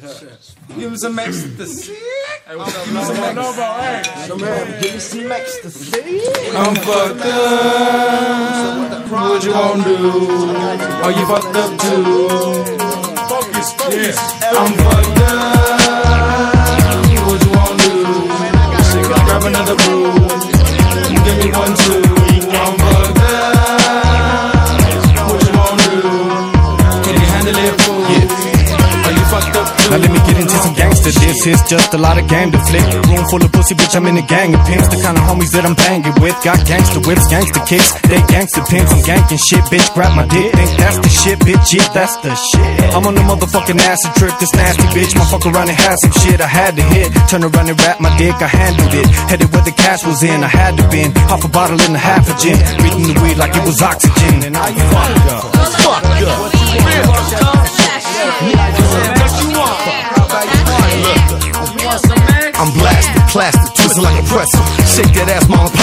Give me some ecstasy. Hey, what's up, Novo? Novo, hey. So man, give me some ecstasy. I'm fucked up. What you wanna do? Are you fucked up too? Focus, focus. I'm fucked is just a lot of game to flick. Room full of pussy, bitch. I'm in a gang of pimps. The kind of homies that I'm banging with. Got gangster whips, gangster kicks. They gangster pimps. I'm ganking shit, bitch. Grab my dick. Think that's the shit, bitch. Yeah, that's the shit. I'm on the motherfucking acid trip. This nasty bitch. My fuck around and had some shit. I had to hit. Turn around and wrap my dick. I handled it. Headed where the cash was in. I had to bend. Half a bottle and a half a gin. Beating the weed like it was oxygen. And I fucked up. Fucked up. I'm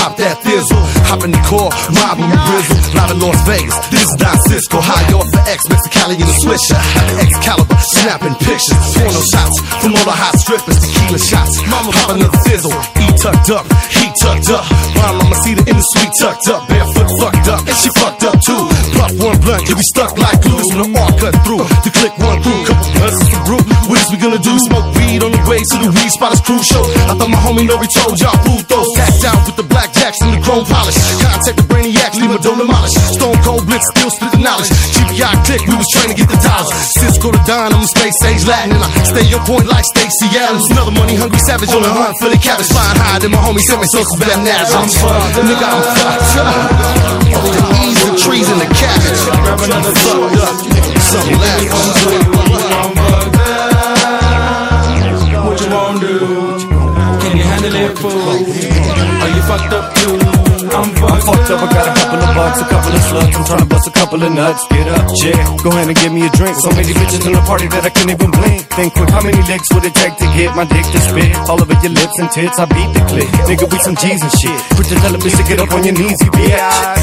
pop that thizzle. Hop in the car, mob with Rizzle. Live in Las Vegas, this is Don Cisco. High off the X, Mexicali in the swisher. At the Excalibur, snapping pictures. Porno shots from all the hot strippers, tequila shots. Mama, pop another thizzle. E tucked up, he tucked up. My mama see the in the suite tucked up. Barefoot fucked up, and she fucked up too. Puff one blunt, get we stuck like glue. When the R cut through, to click one through. Couple blunts to brew. What is we gonna do? Smoke weed on the way to the weed spot is crucial. I thought my homie Nori told y'all who those Tacked out with the blackjacks and the chrome polish. Contact the brainiacs, leave my dome demolished. Stone cold blitz, still spit the knowledge. GPI click, we was trying to get the dollars. Cisco to Don, I'm a space age Latin, and I stay on point like Stacey Adams. Another money hungry savage on the hunt for the cabbage. Flying higher than my homie sent me so some bad I'm fucked, nigga, I'm fucked up. The ease, the trees, and the cabbage. Fucked up. Something left. I'm fucked up. Fool? Are you fucked up too? I'm I'm fucked fucked up, I got a couple of bucks, a couple of slugs. I'm trying to bust a couple of nuts. Get up, chick. Go ahead and give me a drink. So many bitches in the party that I can't even blink. Think quick, how many licks would it take to get my dick to spit? All over your lips and tits, I beat the click. Nigga, we some G's and shit. To tell bitch to get up on your knees, you bitch.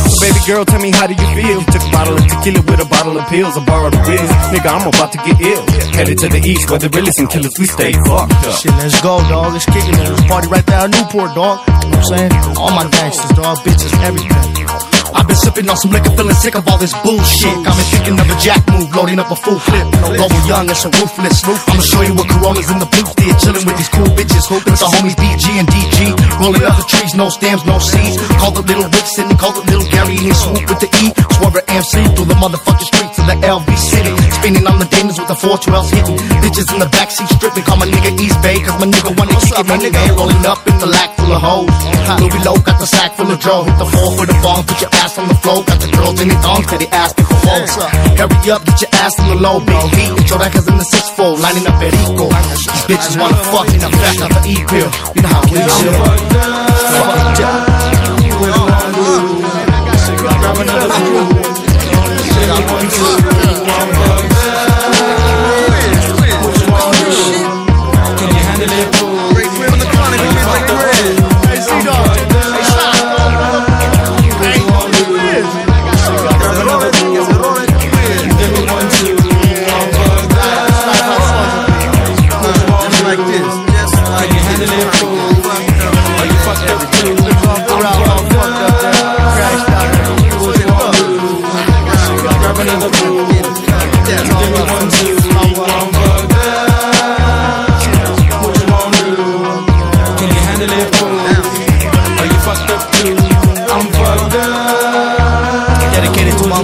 So baby girl, tell me how do you feel? You took a bottle of tequila with a bottle of pills. I borrowed a whiz. Nigga, I'm about to get ill. Headed to the east where the realest and killers, we stay fucked up. Shit, let's go, dog. Let's kick it. Party right there in Newport, dog. You know what I'm saying? All my gangsters, dog, bitches, everything. I've been sipping on some liquor, feeling sick of all this bullshit. Got me thinking of a jack move, loading up a full clip. Global young and some ruthless. I'ma show you what Coronas in the booth did. Chilling with these cool bitches, hoping the homies BG and DG. Rolling up the trees, no stems, no seeds. Call the little Rick Sidney, call the little Gary, and swoop with the E. Swerve MC through the motherfucking streets of the LV city. Spinning on the demons with the 412s hitting. Bitches in the backseat stripping, call my nigga East Bay, cause my nigga wanna kick it. My nigga ain't rolling up in the lack full of hoes. Louis Low got the sack full of Joe. Hit the floor for the bomb, put your ass on the floor. Got the girls in the thongs, steady asking for votes. Hurry up, get your ass on the low, big beat. And Jodakas in the 6-4, lining up Perico. These bitches wanna fuck, and I'm back out the E-pill. You know how we I'm chill. fucked up.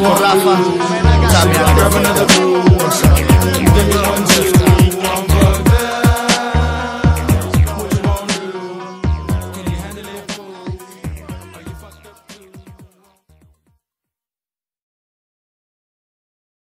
more Rafa. Time me like